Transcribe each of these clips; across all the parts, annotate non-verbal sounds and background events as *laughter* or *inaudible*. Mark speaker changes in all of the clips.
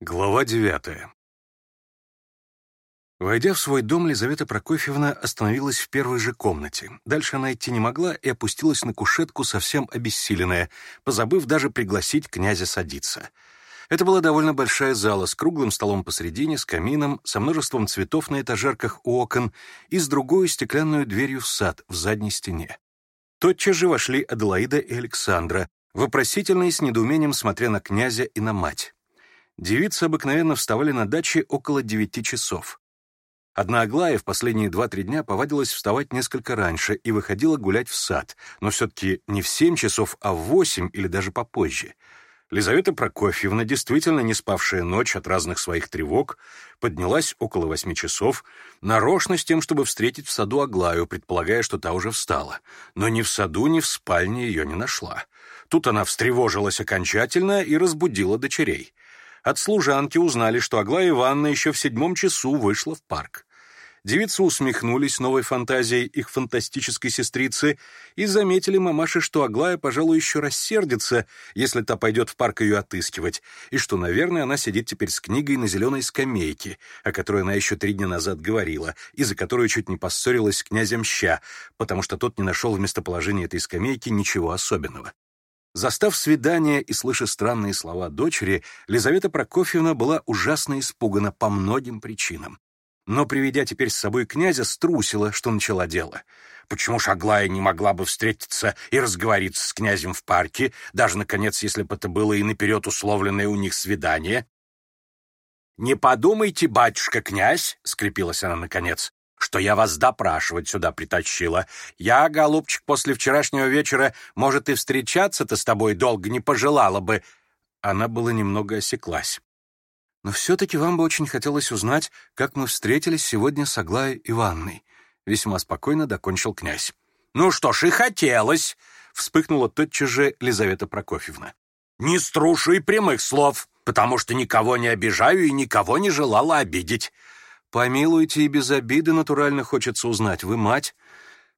Speaker 1: Глава девятая. Войдя в свой дом, Лизавета Прокофьевна остановилась в первой же комнате. Дальше она идти не могла и опустилась на кушетку, совсем обессиленная, позабыв даже пригласить князя садиться. Это была довольно большая зала с круглым столом посредине, с камином, со множеством цветов на этажерках у окон и с другой стеклянную дверью в сад в задней стене. Тотчас же вошли Аделаида и Александра, вопросительные с недоумением смотря на князя и на мать. Девицы обыкновенно вставали на даче около девяти часов. Одна Аглая в последние два-три дня повадилась вставать несколько раньше и выходила гулять в сад, но все-таки не в семь часов, а в восемь или даже попозже. Лизавета Прокофьевна, действительно не спавшая ночь от разных своих тревог, поднялась около восьми часов, нарочно с тем, чтобы встретить в саду Аглаю, предполагая, что та уже встала. Но ни в саду, ни в спальне ее не нашла. Тут она встревожилась окончательно и разбудила дочерей. От служанки узнали, что Аглая Ивановна еще в седьмом часу вышла в парк. Девицы усмехнулись новой фантазией их фантастической сестрицы и заметили мамаше, что Аглая, пожалуй, еще рассердится, если та пойдет в парк ее отыскивать, и что, наверное, она сидит теперь с книгой на зеленой скамейке, о которой она еще три дня назад говорила, и за которую чуть не поссорилась с князем Ща, потому что тот не нашел в местоположении этой скамейки ничего особенного. Застав свидание и слыша странные слова дочери, Лизавета Прокофьевна была ужасно испугана по многим причинам. Но, приведя теперь с собой князя, струсила, что начала дело. Почему ж Аглая не могла бы встретиться и разговориться с князем в парке, даже, наконец, если бы это было и наперед условленное у них свидание? «Не подумайте, батюшка-князь», — скрепилась она наконец, что я вас допрашивать сюда притащила. Я, голубчик, после вчерашнего вечера, может, и встречаться-то с тобой долго не пожелала бы». Она была немного осеклась. «Но все-таки вам бы очень хотелось узнать, как мы встретились сегодня с Аглаей Ивановной», — весьма спокойно докончил князь. «Ну что ж, и хотелось!» — вспыхнула тотчас же Лизавета Прокофьевна. «Не струшу и прямых слов, потому что никого не обижаю и никого не желала обидеть». «Помилуйте и без обиды натурально хочется узнать, вы мать?»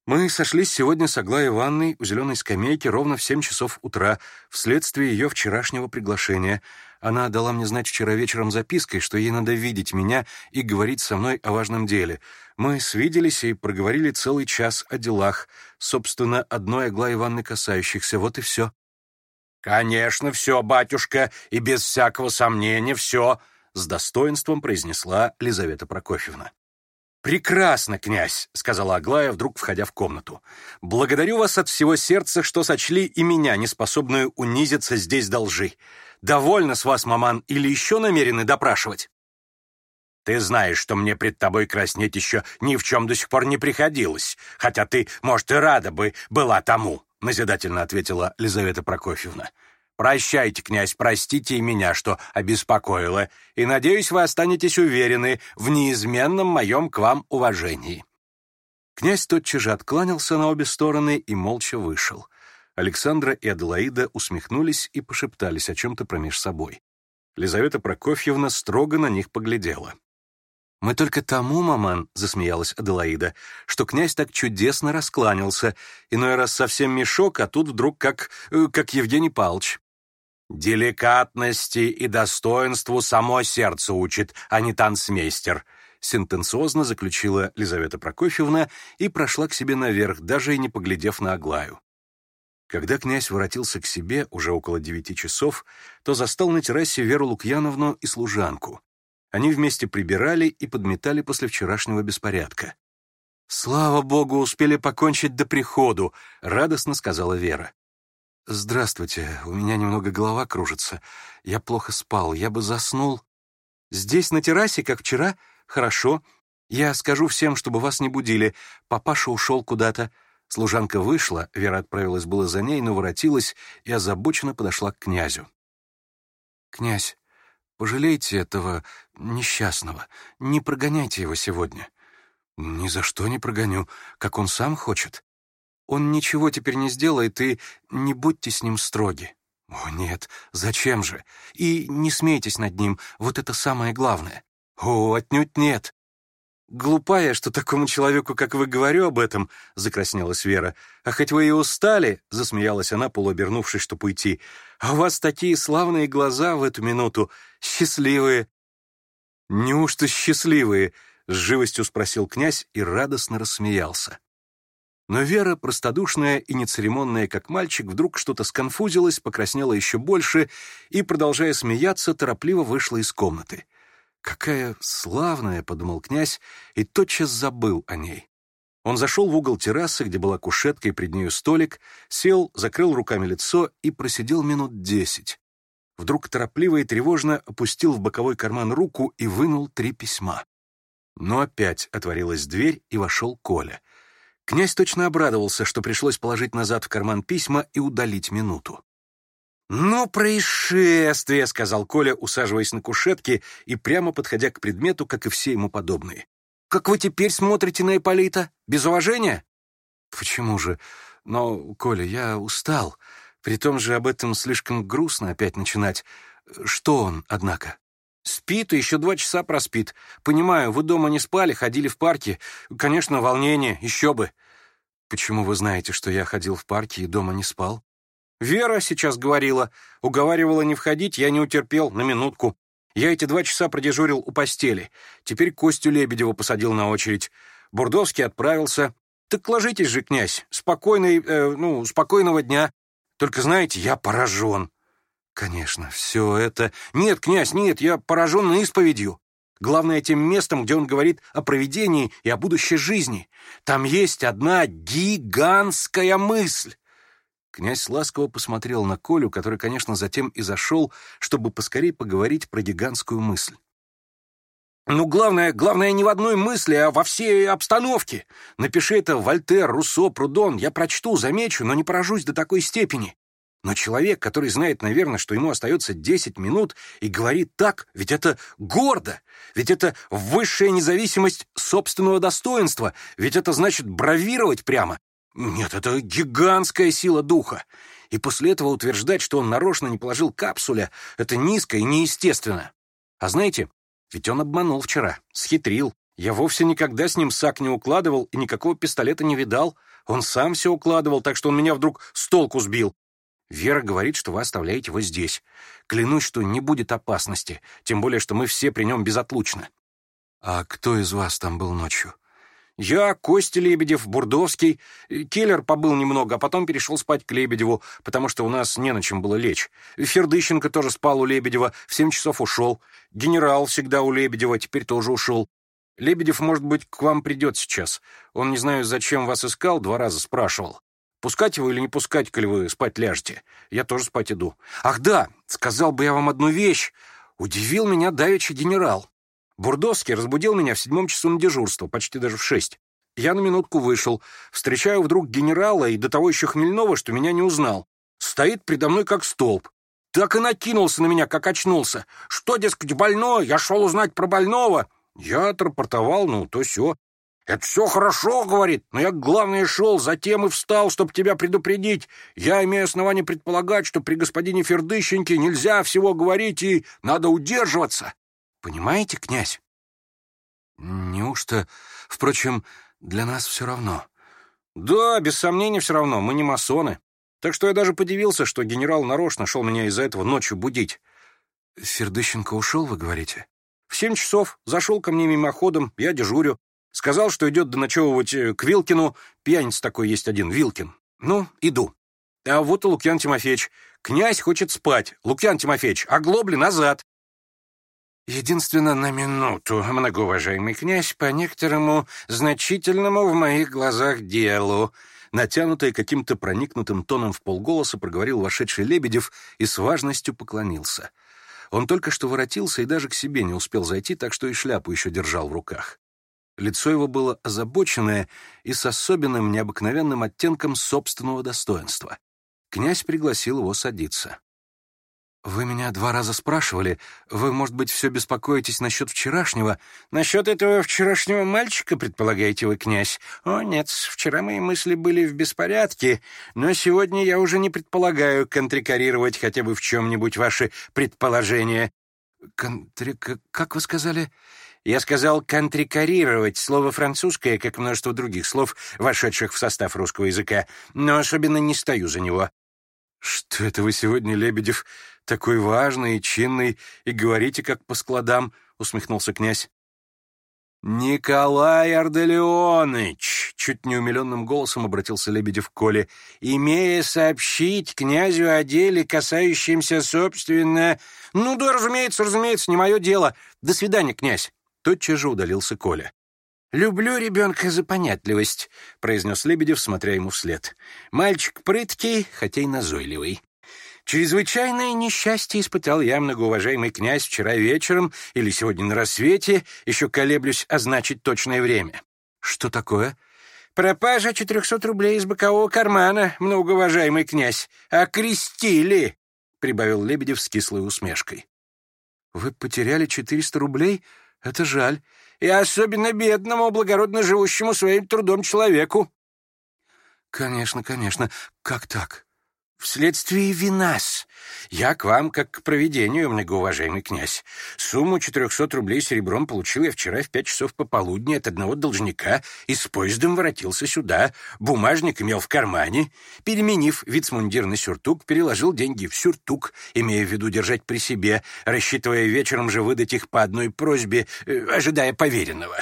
Speaker 1: Мы сошлись сегодня с Аглаей Ивановной у зеленой скамейки ровно в семь часов утра, вследствие ее вчерашнего приглашения. Она дала мне знать вчера вечером запиской, что ей надо видеть меня и говорить со мной о важном деле. Мы свиделись и проговорили целый час о делах, собственно, одной Аглаи Ивановны касающихся, вот и все. «Конечно, все, батюшка, и без всякого сомнения, все», — с достоинством произнесла Лизавета Прокофьевна. «Прекрасно, князь!» — сказала Аглая, вдруг входя в комнату. «Благодарю вас от всего сердца, что сочли и меня, неспособную унизиться здесь до лжи. Довольно с вас, маман, или еще намерены допрашивать?» Ты знаешь, что мне пред тобой краснеть еще ни в чем до сих пор не приходилось, хотя ты, может, и рада бы была тому», — назидательно ответила Лизавета Прокофьевна. Прощайте, князь, простите меня, что обеспокоила, и, надеюсь, вы останетесь уверены в неизменном моем к вам уважении». Князь тотчас же откланялся на обе стороны и молча вышел. Александра и Аделаида усмехнулись и пошептались о чем-то промеж собой. Лизавета Прокофьевна строго на них поглядела. «Мы только тому, маман», — засмеялась Аделаида, «что князь так чудесно раскланялся, иной раз совсем мешок, а тут вдруг как... Э, как Евгений Павлович». «Деликатности и достоинству само сердце учит, а не танцмейстер», — сентенциозно заключила Лизавета Прокофьевна и прошла к себе наверх, даже и не поглядев на Аглаю. Когда князь воротился к себе уже около девяти часов, то застал на террасе Веру Лукьяновну и служанку. Они вместе прибирали и подметали после вчерашнего беспорядка. «Слава богу, успели покончить до приходу», — радостно сказала Вера. «Здравствуйте, у меня немного голова кружится. Я плохо спал, я бы заснул». «Здесь, на террасе, как вчера? Хорошо. Я скажу всем, чтобы вас не будили. Папаша ушел куда-то». Служанка вышла, Вера отправилась было за ней, но воротилась и озабоченно подошла к князю. «Князь, пожалейте этого несчастного, не прогоняйте его сегодня». «Ни за что не прогоню, как он сам хочет. Он ничего теперь не сделает, и не будьте с ним строги». «О, нет, зачем же? И не смейтесь над ним, вот это самое главное». «О, отнюдь нет». «Глупая, что такому человеку, как вы, говорю об этом», — закраснелась Вера. «А хоть вы и устали», — засмеялась она, полуобернувшись, чтобы уйти. «А у вас такие славные глаза в эту минуту, счастливые». «Неужто счастливые?» — с живостью спросил князь и радостно рассмеялся. Но Вера, простодушная и нецеремонная, как мальчик, вдруг что-то сконфузилась, покраснела еще больше и, продолжая смеяться, торопливо вышла из комнаты. «Какая славная!» — подумал князь и тотчас забыл о ней. Он зашел в угол террасы, где была кушетка и пред нею столик, сел, закрыл руками лицо и просидел минут десять. Вдруг торопливо и тревожно опустил в боковой карман руку и вынул три письма. Но опять отворилась дверь, и вошел Коля — Князь точно обрадовался, что пришлось положить назад в карман письма и удалить минуту. «Ну, происшествие!» — сказал Коля, усаживаясь на кушетке и прямо подходя к предмету, как и все ему подобные. «Как вы теперь смотрите на Ипполита? Без уважения?» «Почему же? Но, Коля, я устал. При том же об этом слишком грустно опять начинать. Что он, однако?» Спит и еще два часа проспит. Понимаю, вы дома не спали, ходили в парке. Конечно, волнение, еще бы. Почему вы знаете, что я ходил в парке и дома не спал? Вера сейчас говорила. Уговаривала не входить, я не утерпел, на минутку. Я эти два часа продежурил у постели. Теперь Костю Лебедева посадил на очередь. Бурдовский отправился. Так ложитесь же, князь. Спокойной, э, ну, спокойного дня. Только знаете, я поражен. Конечно, все это... Нет, князь, нет, я поражен исповедью. Главное, этим местом, где он говорит о провидении и о будущей жизни. Там есть одна гигантская мысль. Князь ласково посмотрел на Колю, который, конечно, затем и зашел, чтобы поскорее поговорить про гигантскую мысль. «Ну, главное, главное не в одной мысли, а во всей обстановке. Напиши это Вольтер, Руссо, Прудон. Я прочту, замечу, но не поражусь до такой степени. Но человек, который знает, наверное, что ему остается 10 минут и говорит так, ведь это гордо, ведь это высшая независимость собственного достоинства, ведь это значит бравировать прямо. Нет, это гигантская сила духа. И после этого утверждать, что он нарочно не положил капсуля, это низко и неестественно. А знаете, ведь он обманул вчера, схитрил. Я вовсе никогда с ним сак не укладывал и никакого пистолета не видал. Он сам все укладывал, так что он меня вдруг с толку сбил. Вера говорит, что вы оставляете его здесь. Клянусь, что не будет опасности, тем более, что мы все при нем безотлучно». «А кто из вас там был ночью?» «Я, Костя Лебедев, Бурдовский. Келлер побыл немного, а потом перешел спать к Лебедеву, потому что у нас не на чем было лечь. Фердыщенко тоже спал у Лебедева, в семь часов ушел. Генерал всегда у Лебедева, теперь тоже ушел. Лебедев, может быть, к вам придет сейчас. Он, не знаю, зачем вас искал, два раза спрашивал. Пускать его или не пускать, коли вы спать ляжете? Я тоже спать иду. Ах да, сказал бы я вам одну вещь. Удивил меня давеча генерал. Бурдовский разбудил меня в седьмом часу на дежурство, почти даже в шесть. Я на минутку вышел. Встречаю вдруг генерала и до того еще хмельного, что меня не узнал. Стоит предо мной как столб. Так и накинулся на меня, как очнулся. Что, дескать, больной? Я шел узнать про больного. Я отрапортовал, ну, то все. Это все хорошо, говорит, но я, главное, шел, затем и встал, чтобы тебя предупредить. Я имею основание предполагать, что при господине Фердыщенке нельзя всего говорить и надо удерживаться. Понимаете, князь? Неужто, впрочем, для нас все равно? Да, без сомнения, все равно, мы не масоны. Так что я даже подивился, что генерал нарочно шел меня из-за этого ночью будить. Фердыщенко ушел, вы говорите? В семь часов зашел ко мне мимоходом, я дежурю. Сказал, что идет доночевывать э, к Вилкину. Пьяница такой есть один, Вилкин. Ну, иду. А вот и Лукьян Тимофеевич. Князь хочет спать. Лукьян Тимофеевич, оглобли назад. Единственно, на минуту, многоуважаемый князь, по некоторому значительному в моих глазах делу, натянутое каким-то проникнутым тоном в полголоса проговорил вошедший Лебедев и с важностью поклонился. Он только что воротился и даже к себе не успел зайти, так что и шляпу еще держал в руках. Лицо его было озабоченное и с особенным необыкновенным оттенком собственного достоинства. Князь пригласил его садиться. «Вы меня два раза спрашивали. Вы, может быть, все беспокоитесь насчет вчерашнего?» «Насчет этого вчерашнего мальчика, предполагаете вы, князь?» «О, нет, вчера мои мысли были в беспорядке, но сегодня я уже не предполагаю контрикорировать хотя бы в чем-нибудь ваши предположения». «Контрик... как вы сказали?» Я сказал контрикорировать — слово французское, как множество других слов, вошедших в состав русского языка, но особенно не стою за него. «Что это вы сегодня, Лебедев, такой важный и чинный, и говорите как по складам?» — усмехнулся князь. «Николай Арделеоныч!» — чуть не умиленным голосом обратился Лебедев к Коле. «Имея сообщить князю о деле, касающемся, собственно...» «Ну да, разумеется, разумеется, не мое дело. До свидания, князь!» Тотчас же удалился Коля. «Люблю ребенка за понятливость», — произнес Лебедев, смотря ему вслед. «Мальчик прыткий, хотя и назойливый». «Чрезвычайное несчастье испытал я, многоуважаемый князь, вчера вечером или сегодня на рассвете, еще колеблюсь означить точное время». «Что такое?» «Пропажа 400 рублей из бокового кармана, многоуважаемый князь. Окрестили!» — прибавил Лебедев с кислой усмешкой. «Вы потеряли 400 рублей?» Это жаль. И особенно бедному благородно живущему своим трудом человеку. Конечно, конечно. Как так? Вследствие винас. Я к вам как к проведению, многоуважаемый князь. Сумму 400 рублей серебром получил я вчера в пять часов пополудни от одного должника и с поездом воротился сюда. Бумажник имел в кармане. Переменив вицмундир на сюртук, переложил деньги в сюртук, имея в виду держать при себе, рассчитывая вечером же выдать их по одной просьбе, э, ожидая поверенного.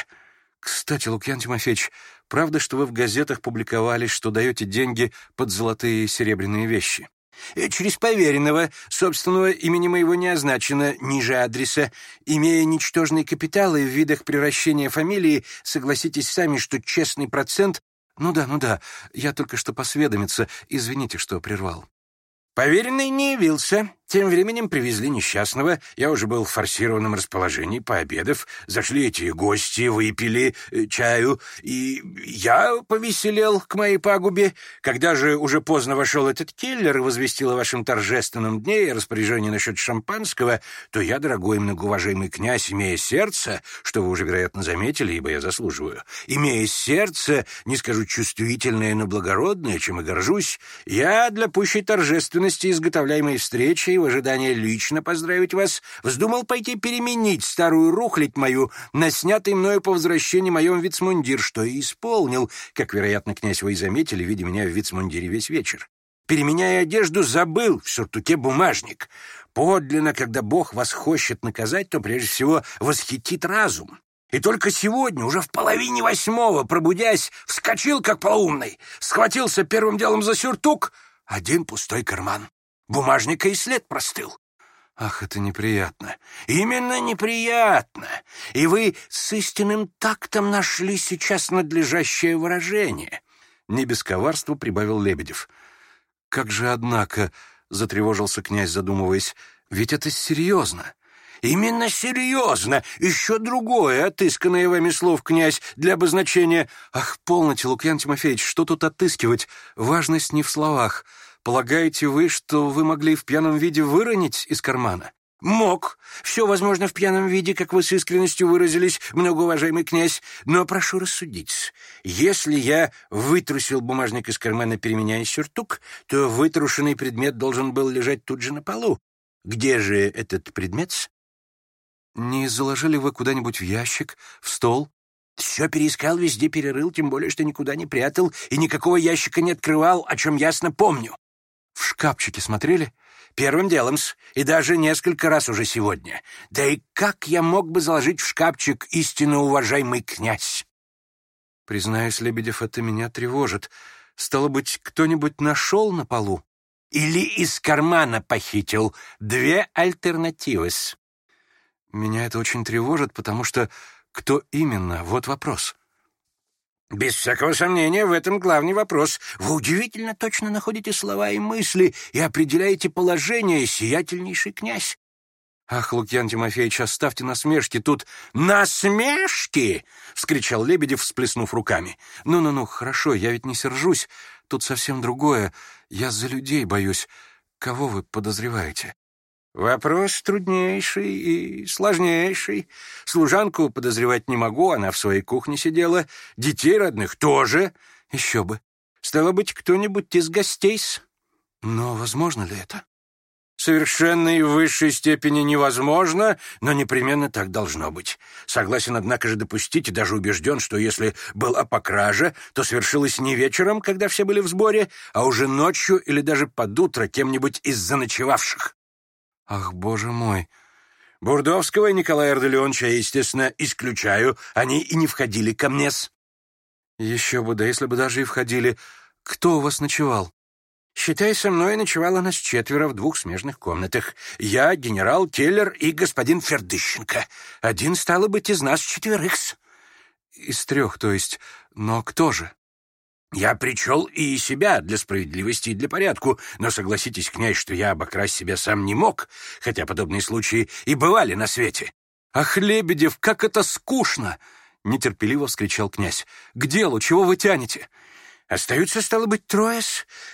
Speaker 1: Кстати, Лукьян Тимофеевич, Правда, что вы в газетах публиковали, что даете деньги под золотые и серебряные вещи. Э, через поверенного, собственного имени моего не означено, ниже адреса, имея ничтожные капиталы в видах превращения фамилии, согласитесь сами, что честный процент... Ну да, ну да, я только что посведомиться, извините, что прервал. Поверенный не явился, тем временем привезли несчастного, я уже был в форсированном расположении, пообедав, зашли эти гости, выпили э, чаю, и я повеселел к моей пагубе. Когда же уже поздно вошел этот келлер и возвестил о вашем торжественном дне и распоряжении насчет шампанского, то я, дорогой многоуважаемый князь, имея сердце, что вы уже, вероятно, заметили, ибо я заслуживаю, имея сердце, не скажу чувствительное, но благородное, чем и горжусь, я для пущей торжественности изготовляемой встречи в ожидании лично поздравить вас, вздумал пойти переменить старую рухлядь мою на снятый мною по возвращении моем вицмундир, что и исполнил, как, вероятно, князь вы и заметили, видя меня в вицмундире весь вечер. Переменяя одежду, забыл в сюртуке бумажник. Подлинно, когда Бог вас хочет наказать, то прежде всего восхитит разум. И только сегодня, уже в половине восьмого, пробудясь, вскочил, как полоумный, схватился первым делом за сюртук, один пустой карман. Бумажника и след простыл. Ах, это неприятно. Именно неприятно. И вы с истинным тактом нашли сейчас надлежащее выражение. Не без коварства прибавил Лебедев. Как же, однако, затревожился князь, задумываясь, ведь это серьезно. Именно серьезно. Еще другое, отысканное вами слов, князь, для обозначения... Ах, полноте, Лукьян Тимофеевич, что тут отыскивать? Важность не в словах. Полагаете вы, что вы могли в пьяном виде выронить из кармана? Мог. Все возможно в пьяном виде, как вы с искренностью выразились, многоуважаемый князь. Но прошу рассудить. Если я вытрусил бумажник из кармана, переменяя сюртук, то вытрушенный предмет должен был лежать тут же на полу. Где же этот предмет? Не заложили вы куда-нибудь в ящик, в стол? Все переискал, везде перерыл, тем более, что никуда не прятал и никакого ящика не открывал, о чем ясно помню. В шкафчике смотрели? Первым делом-с, и даже несколько раз уже сегодня. Да и как я мог бы заложить в шкафчик истинно уважаемый князь? Признаюсь, Лебедев, это меня тревожит. Стало быть, кто-нибудь нашел на полу? Или из кармана похитил. Две альтернативы -с. Меня это очень тревожит, потому что кто именно, вот вопрос. Без всякого сомнения, в этом главный вопрос. Вы удивительно точно находите слова и мысли и определяете положение, сиятельнейший князь. «Ах, Лукьян Тимофеевич, оставьте насмешки тут!» «Насмешки!» — вскричал Лебедев, всплеснув руками. «Ну-ну-ну, хорошо, я ведь не сержусь. Тут совсем другое. Я за людей боюсь. Кого вы подозреваете?» Вопрос труднейший и сложнейший. Служанку подозревать не могу, она в своей кухне сидела. Детей родных тоже. Еще бы. Стало быть, кто-нибудь из гостей -с. Но возможно ли это?
Speaker 2: Совершенно и в высшей степени невозможно, но непременно так должно быть. Согласен, однако же, допустить и даже убежден, что если была покража, то свершилось не вечером, когда все были в сборе, а уже ночью или даже под утро кем-нибудь из заночевавших.
Speaker 1: Ах, боже мой!
Speaker 2: Бурдовского Николая Эрделеонча, естественно, исключаю. Они и не входили ко мне с...
Speaker 1: Еще бы, да если бы даже и входили. Кто у вас ночевал?
Speaker 2: Считай, со мной ночевало нас четверо в двух смежных комнатах. Я, генерал Теллер и господин Фердыщенко. Один, стало быть, из нас четверых -с.
Speaker 1: Из трех, то есть. Но кто же?
Speaker 2: Я причел и себя для справедливости и для порядку, но согласитесь, князь, что я обокрасть себя сам не мог, хотя подобные случаи и бывали на свете.
Speaker 1: «Ах, Лебедев, как это скучно!» — нетерпеливо вскричал князь. «К делу, чего вы тянете?
Speaker 2: Остаются, стало быть, трое.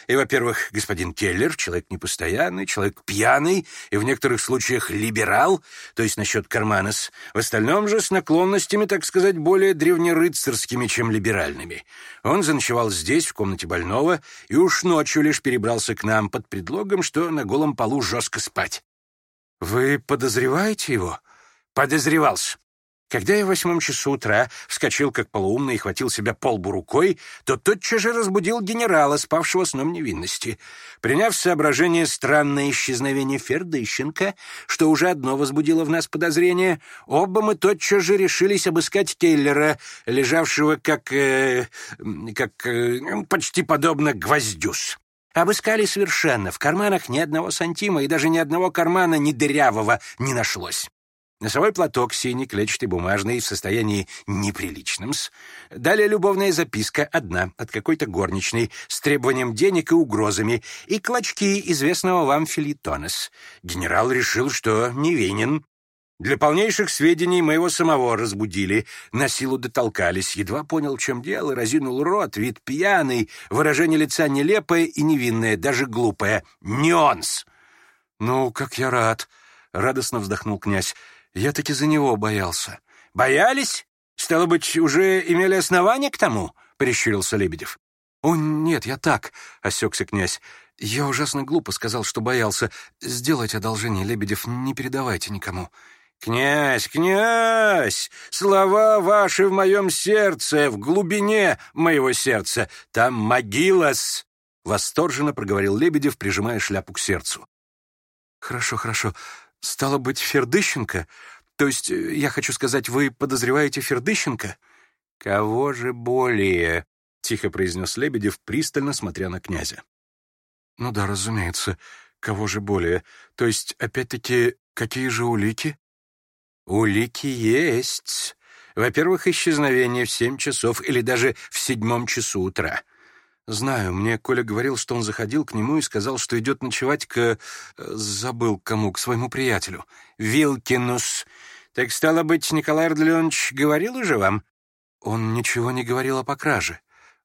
Speaker 2: И, во-первых, господин Келлер, человек непостоянный, человек пьяный и в некоторых случаях либерал, то есть насчет карманос, в остальном же с наклонностями, так сказать, более древнерыцарскими, чем либеральными. Он заночевал здесь, в комнате больного, и уж ночью лишь перебрался к нам под предлогом, что на голом полу жестко спать.
Speaker 1: «Вы подозреваете его?»
Speaker 2: «Подозревался. Когда я в восьмом часу утра вскочил как полоумный и хватил себя полбу рукой, то тотчас же разбудил генерала, спавшего сном невинности. Приняв соображение странное исчезновение Фердыщенко, что уже одно возбудило в нас подозрение, оба мы тотчас же решились обыскать Келлера, лежавшего как... Э, как... Э, ну, почти подобно гвоздюс. Обыскали совершенно, в карманах ни одного сантима и даже ни одного кармана ни дырявого не нашлось. Носовой платок синий, клетчатый, бумажный, в состоянии неприличном -с. Далее любовная записка одна от какой-то горничной с требованием денег и угрозами и клочки известного вам филитонес. Генерал решил, что невинен. Для полнейших сведений моего самого разбудили, на силу дотолкались. Едва понял, в чем дело, разинул рот, вид пьяный, выражение лица нелепое и невинное, даже глупое. Нюанс!
Speaker 1: «Ну, как я рад!» — радостно вздохнул князь. Я таки за него боялся.
Speaker 2: «Боялись? Стало быть, уже имели основания к тому?» — прищурился Лебедев.
Speaker 1: «О, нет, я так», — осекся князь. «Я ужасно глупо сказал, что боялся. сделать одолжение, Лебедев, не передавайте никому».
Speaker 2: «Князь, князь! Слова ваши в моем сердце, в глубине моего сердца. Там могилас!»
Speaker 1: — восторженно проговорил Лебедев, прижимая шляпу к сердцу. «Хорошо, хорошо. Стало быть, Фердыщенко то есть, э, я хочу сказать, вы подозреваете Фердыщенко?»
Speaker 2: «Кого же более?» — тихо произнес Лебедев, пристально смотря на князя.
Speaker 1: «Ну да, разумеется. Кого же более? То есть, опять-таки, какие же улики?»
Speaker 2: «Улики есть. Во-первых, исчезновение в семь часов или даже в седьмом часу утра.
Speaker 1: Знаю, мне Коля говорил, что он заходил к нему и сказал, что идет ночевать к... Э, забыл кому, к своему приятелю.
Speaker 2: Вилкинус. Так, стало быть, Николай Ардленович говорил уже вам?
Speaker 1: Он ничего не говорил о покраже.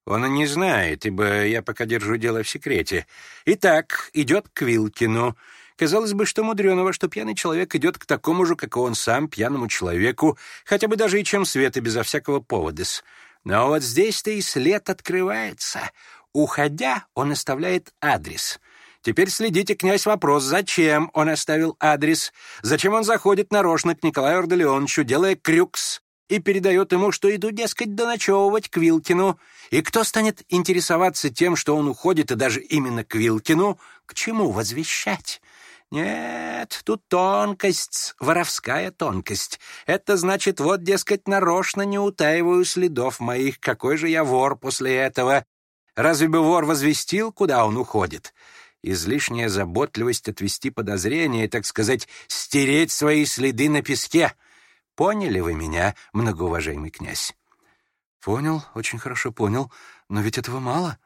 Speaker 2: Он и не знает, ибо я пока держу дело в секрете. Итак, идет к Вилкину. Казалось бы, что мудреного, что пьяный человек идет к такому же, как и он сам, пьяному человеку, хотя бы даже и чем свет, и безо всякого повода -с. Но вот здесь-то и след открывается. Уходя, он оставляет адрес. Теперь следите, князь, вопрос, зачем он оставил адрес, зачем он заходит нарочно к Николаю Ордолеоновичу, делая крюкс, и передает ему, что иду, дескать, доночевывать к Вилкину. И кто станет интересоваться тем, что он уходит, и даже именно к Вилкину, к чему возвещать? Нет, тут тонкость, воровская тонкость. Это значит, вот, дескать, нарочно не утаиваю следов моих, какой же я вор после этого. Разве бы вор возвестил, куда он уходит? Излишняя заботливость отвести подозрения, так сказать, стереть свои следы на песке. Поняли вы меня, многоуважаемый князь?
Speaker 1: Понял, очень хорошо понял, но ведь этого мало.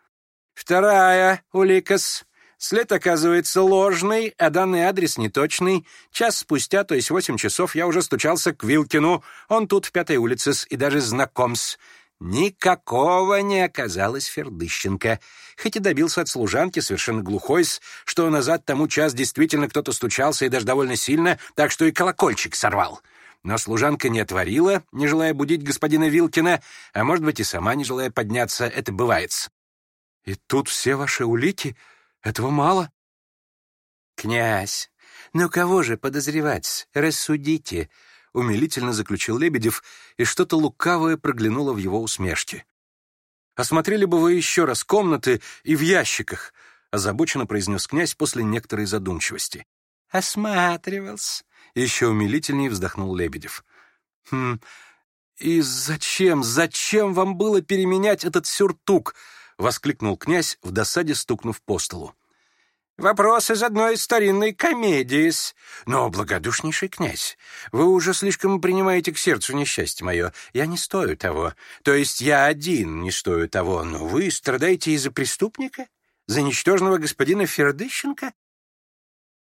Speaker 2: Вторая, Уликас, След оказывается ложный, а данный адрес неточный. Час спустя, то есть восемь часов, я уже стучался к Вилкину. Он тут в Пятой улице и даже знаком с. Никакого не оказалось Фердыщенко. Хоть и добился от служанки совершенно глухой, что назад тому час действительно кто-то стучался и даже довольно сильно, так что и колокольчик сорвал. Но служанка не отворила, не желая будить господина Вилкина, а может быть и сама не желая подняться, это бывает.
Speaker 1: «И тут все ваши улики?» этого мало?
Speaker 2: Князь, но кого же подозревать? Рассудите, умилительно заключил Лебедев, и что-то лукавое проглянуло в его усмешке. Осмотрели бы вы еще раз комнаты и в ящиках, озабоченно произнес князь после некоторой задумчивости.
Speaker 3: Осматривался.
Speaker 2: Еще умилительнее вздохнул Лебедев. «Хм, и зачем, зачем вам было переменять этот сюртук?» — воскликнул князь в досаде, стукнув по столу.
Speaker 3: «Вопрос из одной старинной комедии -с.
Speaker 2: Но, благодушнейший князь, вы уже слишком принимаете к сердцу несчастье мое. Я не стою того. То есть я один не стою того, но вы страдаете из-за преступника? За ничтожного господина Фердыщенко?»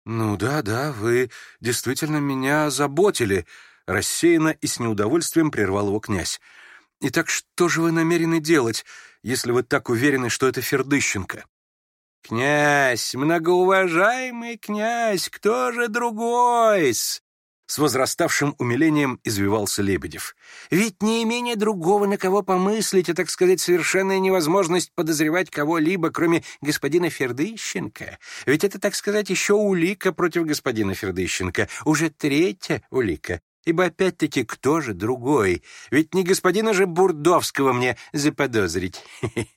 Speaker 2: «Ну да, да, вы действительно меня заботили», — рассеянно и с неудовольствием прервал его князь. «Итак, что же вы намерены делать? если вы так уверены, что это Фердыщенко.
Speaker 3: «Князь, многоуважаемый князь, кто же другой-с?»
Speaker 2: С возраставшим умилением извивался Лебедев.
Speaker 3: «Ведь не имение другого, на кого помыслить, а, так сказать, совершенная невозможность подозревать кого-либо, кроме господина Фердыщенко. Ведь это, так сказать, еще улика против господина Фердыщенко, уже третья улика. Ибо опять-таки кто же другой? Ведь не господина же Бурдовского мне заподозрить. *laughs*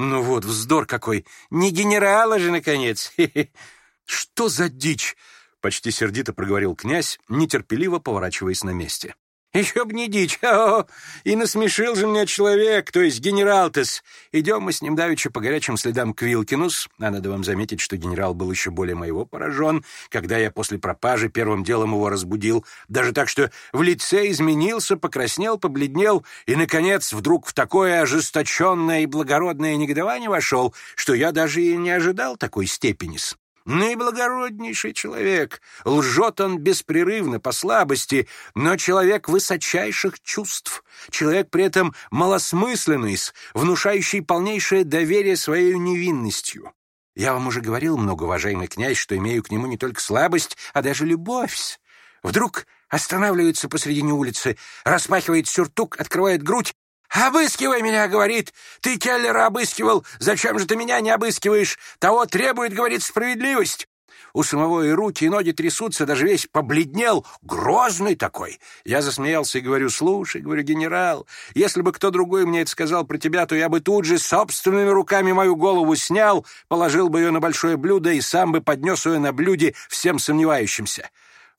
Speaker 2: Ну вот, вздор какой!
Speaker 3: Не генерала же, наконец! *laughs*
Speaker 2: Что за дичь? Почти сердито проговорил князь, нетерпеливо поворачиваясь на месте.
Speaker 3: Еще б не дичь, о, и насмешил же меня человек, то есть генерал Тес. Идем мы с ним давеча по горячим следам к Вилкинус. А надо вам заметить, что генерал был еще более моего поражен, когда я после пропажи первым делом его разбудил. Даже так, что в лице изменился, покраснел, побледнел, и, наконец, вдруг в такое ожесточенное и благородное негодование вошел, что я даже и не ожидал такой степенис. Наиблагороднейший человек. Лжет он беспрерывно по слабости, но человек высочайших чувств. Человек при этом малосмысленный, внушающий полнейшее доверие своей невинностью. Я вам уже говорил, многоуважаемый князь, что имею к нему не только слабость, а даже любовь. Вдруг останавливается посредине улицы, распахивает сюртук, открывает грудь Обыскивай меня, говорит. Ты Келлера обыскивал. Зачем же ты меня не обыскиваешь? Того требует, говорит, справедливость. У самого и руки, и ноги трясутся, даже весь побледнел, грозный такой. Я засмеялся и говорю, слушай, говорю, генерал, если бы кто другой мне это сказал про тебя, то я бы тут же собственными руками мою голову снял, положил бы ее на большое блюдо и сам бы поднес ее на блюде всем сомневающимся.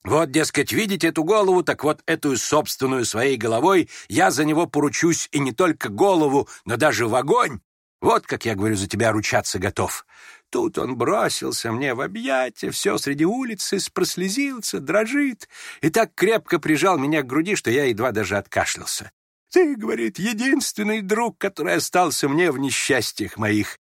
Speaker 3: Вот, дескать, видите эту голову, так вот эту собственную своей головой я за него поручусь и не только голову, но даже в огонь. Вот как я говорю, за тебя ручаться готов. Тут он бросился мне в объятия, все среди улицы, спрослезился, дрожит и так крепко прижал меня к груди, что я едва даже откашлялся. Ты, говорит, единственный друг, который остался мне в несчастьях моих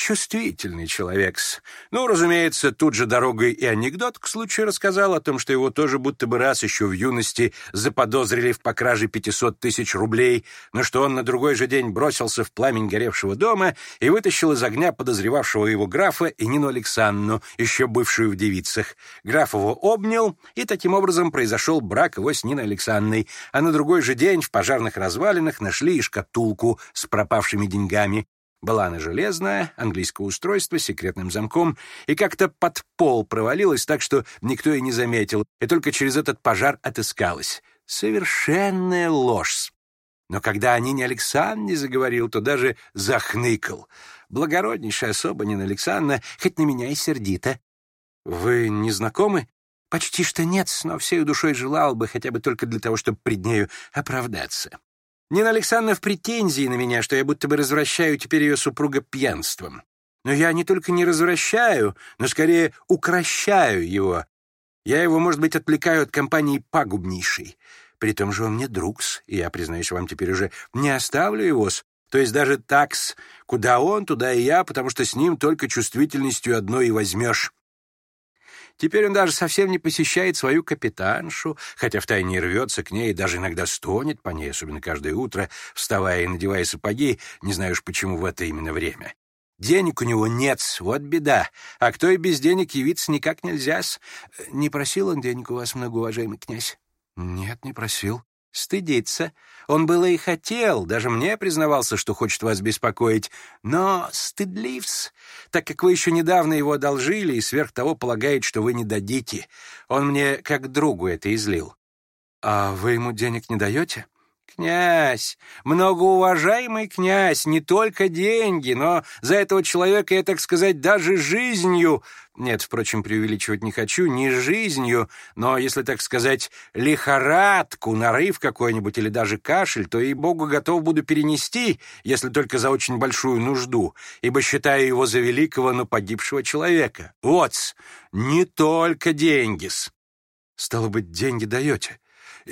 Speaker 3: чувствительный человек -с. Ну, разумеется, тут же дорогой и анекдот к случаю рассказал о том, что его тоже будто бы раз еще в юности заподозрили в покраже 500 тысяч рублей, но что он на другой же день бросился в пламень горевшего дома и вытащил из огня подозревавшего его графа и Нину Александру, еще бывшую в девицах. Граф его обнял, и таким образом произошел брак его с Ниной Александрой, а на другой же день в пожарных развалинах нашли и шкатулку с пропавшими деньгами была она железная, английское устройство с секретным замком, и как-то под пол провалилась так, что никто и не заметил, и только через этот пожар отыскалась. Совершенная ложь. Но когда о Нине Александре заговорил, то даже захныкал. Благороднейшая особа Нина Александровна, хоть на меня и сердита. «Вы не знакомы?» «Почти что нет, но всей душой желал бы, хотя бы только для того, чтобы пред нею оправдаться». Нина Александровна в претензии на меня, что я будто бы развращаю теперь ее супруга пьянством. Но я не только не развращаю, но скорее укращаю его. Я его, может быть, отвлекаю от компании пагубнейшей. При том же он мне другс, и я, признаюсь вам теперь уже, не оставлю его с... То есть даже такс, куда он, туда и я, потому что с ним только чувствительностью одной и возьмешь. Теперь он даже совсем не посещает свою капитаншу, хотя втайне рвется к ней и даже иногда стонет по ней, особенно каждое утро, вставая и надевая сапоги, не знаю уж почему в это именно время. Денег у него нет, вот беда. А кто и без денег явиться никак нельзя-с. Э, не просил он денег у вас, многоуважаемый князь?
Speaker 2: Нет, не просил. Стыдиться. Он было и хотел, даже мне признавался, что хочет вас беспокоить, но стыдливс, так как вы еще недавно его одолжили и сверх того полагает, что вы не дадите. Он мне как другу это излил.
Speaker 3: А вы ему денег не даете?
Speaker 2: князь, многоуважаемый князь, не только деньги, но за этого человека я, так сказать, даже жизнью... Нет, впрочем, преувеличивать не хочу, не жизнью, но, если, так сказать, лихорадку, нарыв какой-нибудь или даже кашель, то, и богу готов буду перенести, если только за очень большую нужду, ибо считаю его за великого, но погибшего человека. Вот, не только деньги, с,
Speaker 3: Стало быть, деньги даете.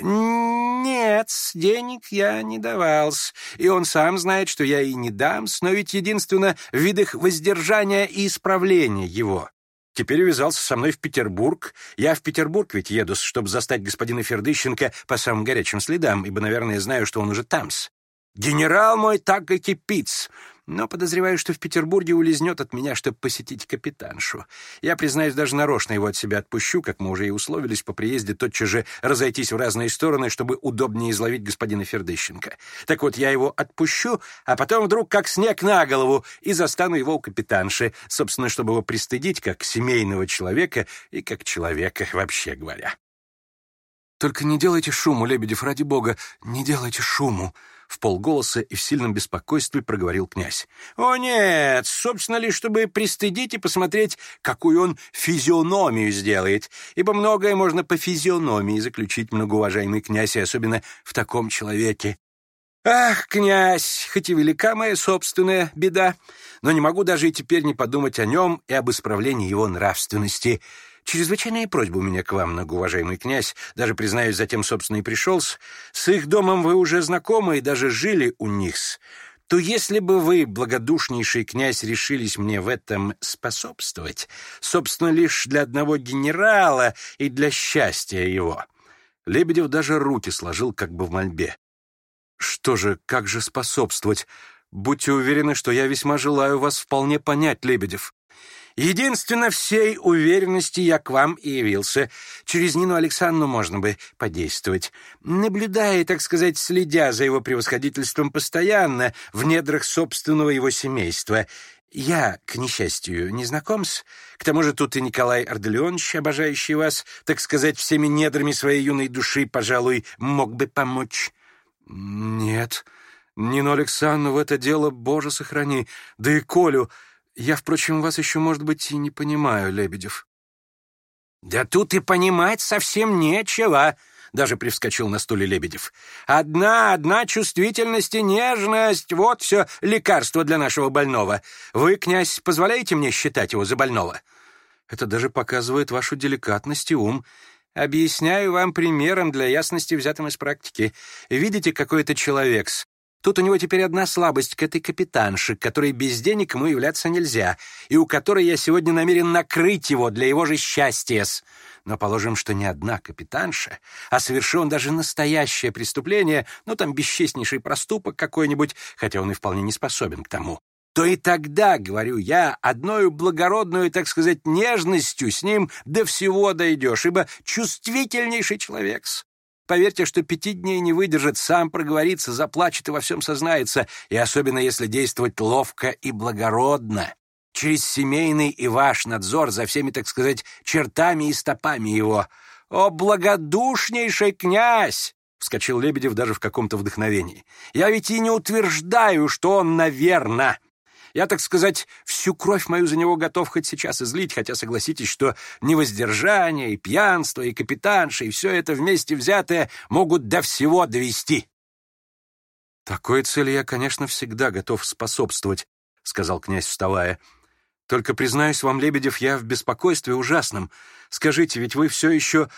Speaker 2: «Нет, денег я не давался, и он сам знает, что я и не дам, но ведь единственно в видах воздержания и исправления его. Теперь увязался со мной в Петербург. Я в Петербург ведь еду, чтобы застать господина Фердыщенко по самым горячим следам, ибо, наверное, знаю, что он уже тамс. Генерал мой так и кипиц. Но подозреваю, что в Петербурге улизнет от меня, чтобы посетить капитаншу. Я, признаюсь, даже нарочно его от себя отпущу, как мы уже и условились по приезде, тотчас же разойтись в разные стороны, чтобы удобнее изловить господина Фердыщенко. Так вот, я его отпущу, а потом вдруг как снег на голову и застану его у капитанши, собственно, чтобы его пристыдить как семейного человека и как человека, вообще говоря.
Speaker 3: «Только не делайте шуму, Лебедев, ради бога, не делайте шуму!» в полголоса и в сильном беспокойстве проговорил князь.
Speaker 2: «О нет, собственно ли, чтобы пристыдить и посмотреть, какую он физиономию сделает, ибо многое можно по физиономии заключить, многоуважаемый князь, и особенно в таком человеке. Ах, князь, хоть и велика моя собственная беда, но не могу даже и теперь не подумать о нем и об исправлении его нравственности». Чрезвычайная просьба у меня к вам, многоуважаемый князь, даже, признаюсь, затем, собственно, и пришел с. С их домом вы уже знакомы и даже жили у них -с. То если бы вы, благодушнейший князь, решились мне в этом способствовать, собственно, лишь для одного генерала и для счастья его».
Speaker 3: Лебедев даже руки сложил как бы в мольбе. «Что же, как же способствовать? Будьте уверены, что я весьма желаю вас вполне понять, Лебедев.
Speaker 2: Единственно, всей уверенности я к вам и явился. Через Нину Александру можно бы подействовать. Наблюдая, так сказать, следя за его превосходительством постоянно в недрах собственного его семейства. Я, к несчастью, не знаком с... К тому же тут и Николай Арделеонович, обожающий вас, так сказать, всеми недрами своей юной души, пожалуй, мог бы помочь.
Speaker 3: Нет, Нину Александру в это дело, боже сохрани, да и Колю... Я, впрочем, вас еще, может быть, и не понимаю, Лебедев».
Speaker 2: «Да тут и понимать совсем нечего», — даже привскочил на стуле Лебедев. «Одна, одна чувствительность и нежность — вот все лекарство для нашего больного. Вы, князь, позволяете мне считать его за больного?»
Speaker 3: «Это даже показывает вашу деликатность и ум»,
Speaker 2: Объясняю вам примером для ясности, взятым из практики. Видите, какой это человек -с. Тут у него теперь одна слабость к этой капитанше, которой без денег ему являться нельзя, и у которой я сегодня намерен накрыть его для его же счастья. Но положим, что не одна капитанша, а совершил даже настоящее преступление, ну там бесчестнейший проступок какой-нибудь, хотя он и вполне не способен к тому. То и тогда, говорю я, одною благородную, так сказать, нежностью с ним до всего дойдешь, ибо чувствительнейший человек -с. Поверьте, что пяти дней не выдержит, сам проговорится, заплачет и во всем сознается, и особенно если действовать ловко и благородно, через семейный и ваш надзор за всеми, так сказать, чертами и стопами его. О, благодушнейший князь! — вскочил Лебедев даже в каком-то вдохновении. «Я ведь и не утверждаю, что он, наверное...» Я, так сказать, всю кровь мою за него готов хоть сейчас излить, хотя, согласитесь, что невоздержание, и пьянство, и капитанша, и все это вместе взятое могут до всего довести».
Speaker 3: «Такой цели я, конечно, всегда готов способствовать», — сказал князь, вставая. «Только, признаюсь вам, Лебедев, я в беспокойстве ужасном. Скажите, ведь вы все еще...»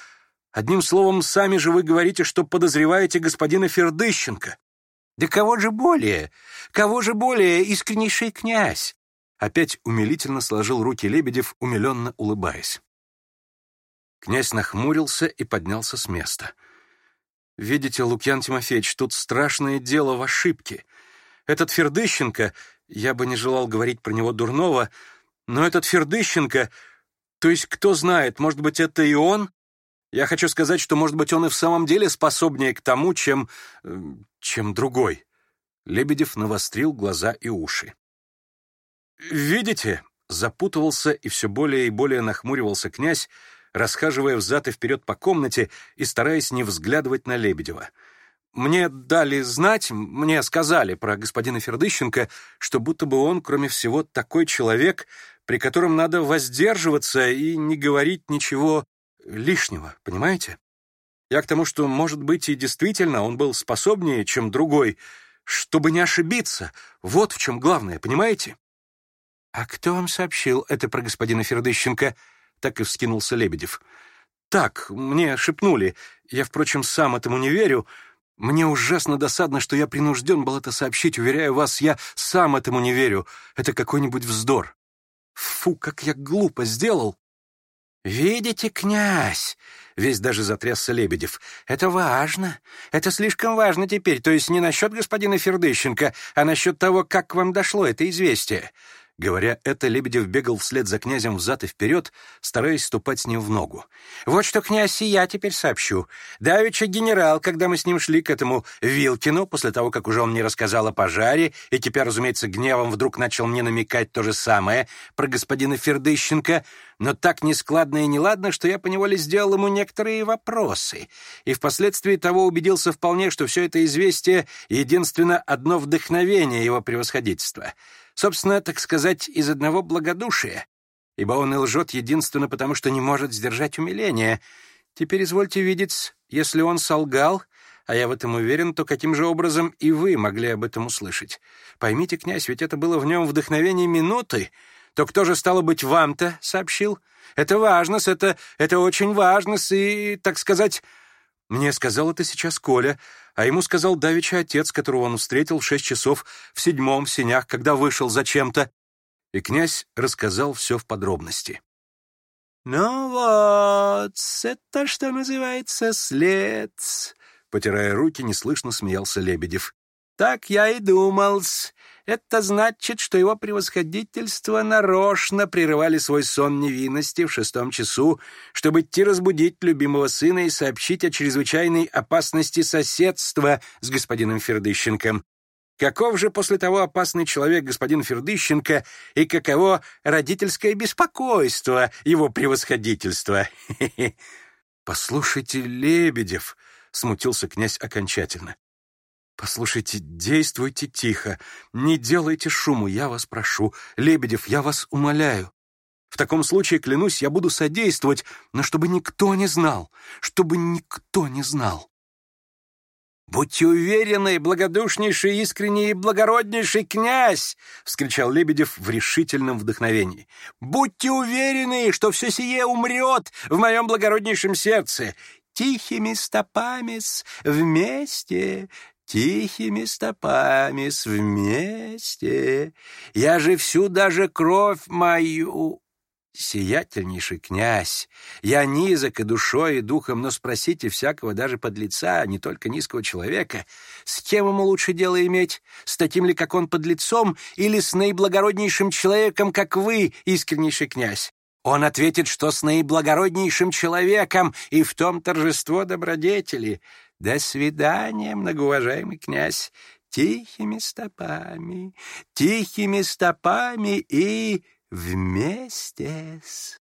Speaker 3: Одним словом, сами же вы говорите, что подозреваете господина Фердыщенко.
Speaker 2: Да кого же более? Кого же более, искреннейший князь?»
Speaker 3: Опять умилительно сложил руки Лебедев, умиленно улыбаясь. Князь нахмурился и поднялся с места. «Видите, Лукьян Тимофеевич, тут страшное дело в ошибке. Этот Фердыщенко, я бы не желал говорить про него дурного, но этот Фердыщенко, то есть кто знает, может быть, это и он?
Speaker 1: Я хочу сказать, что, может быть, он и в самом деле способнее к тому, чем... Э, чем другой. Лебедев навострил глаза и уши. «Видите?» — запутывался и все более и более нахмуривался князь, расхаживая взад и вперед по комнате и стараясь не взглядывать на Лебедева. «Мне дали знать, мне сказали про господина Фердыщенко, что будто бы он, кроме всего, такой человек, при котором надо воздерживаться и не говорить ничего лишнего, понимаете?» Я к тому, что, может быть, и действительно он был способнее, чем другой, чтобы не ошибиться. Вот в чем главное, понимаете?
Speaker 2: «А кто вам сообщил это про господина Фердыщенко?» Так и вскинулся Лебедев.
Speaker 1: «Так, мне шепнули. Я, впрочем, сам этому не верю. Мне ужасно досадно, что я принужден был это сообщить. Уверяю вас, я сам этому не верю. Это какой-нибудь вздор. Фу, как я глупо сделал!»
Speaker 2: «Видите, князь!» — весь даже затрясся Лебедев. «Это важно. Это слишком важно теперь. То есть не насчет господина Фердыщенко, а насчет того, как к вам дошло это известие.
Speaker 1: Говоря это, Лебедев бегал вслед за князем взад и вперед, стараясь ступать с ним в ногу.
Speaker 2: «Вот что, князь, и я теперь сообщу. Давеча генерал, когда мы с ним шли к этому Вилкину, после того, как уже он мне рассказал о пожаре, и теперь, разумеется, гневом вдруг начал мне намекать то же самое про господина Фердыщенко, но так нескладно и неладно, что я поневоле сделал ему некоторые вопросы, и впоследствии того убедился вполне, что все это известие — единственно одно вдохновение его превосходительства» собственно, так сказать, из одного благодушия, ибо он и лжет единственно потому, что не может сдержать умиления. Теперь извольте видеть, если он солгал, а я в этом уверен, то каким же образом и вы могли об этом услышать? Поймите, князь, ведь это было в нем вдохновение минуты, то кто же, стало быть, вам-то сообщил? Это важность, это, это очень важность и, так сказать, мне сказал это сейчас Коля, а ему сказал давеча отец, которого он встретил в шесть часов в седьмом в сенях, когда вышел зачем-то. И князь рассказал все в подробности. «Ну вот, это что называется след», — потирая руки, неслышно смеялся Лебедев. «Так я и думал-с. Это значит, что его превосходительство нарочно прерывали свой сон невинности в шестом часу, чтобы идти разбудить любимого сына и сообщить о чрезвычайной опасности соседства с господином Фердыщенком. Каков же после того опасный человек господин Фердыщенко и каково родительское беспокойство его превосходительства? *laughs*
Speaker 1: «Послушайте, Лебедев!» — смутился князь окончательно. «Послушайте, действуйте тихо, не делайте шуму, я вас прошу. Лебедев, я вас умоляю. В таком случае, клянусь, я буду содействовать, но чтобы никто не знал, чтобы никто не знал».
Speaker 2: «Будьте уверены, благодушнейший, искренний и благороднейший князь!» — вскричал Лебедев в решительном вдохновении. «Будьте уверены, что все сие умрет в моем благороднейшем сердце! Тихими стопами вместе тихими стопами вместе. Я же всю даже кровь мою...» «Сиятельнейший князь, я низок и душой, и духом, но спросите всякого даже под лица, не только низкого человека, с кем ему лучше дело иметь, с таким ли, как он, под лицом, или с наиблагороднейшим человеком, как вы, искреннейший князь? Он ответит, что с наиблагороднейшим человеком, и в том торжество добродетели. До свидания, многоуважаемый князь, тихими стопами, тихими стопами и вместе с...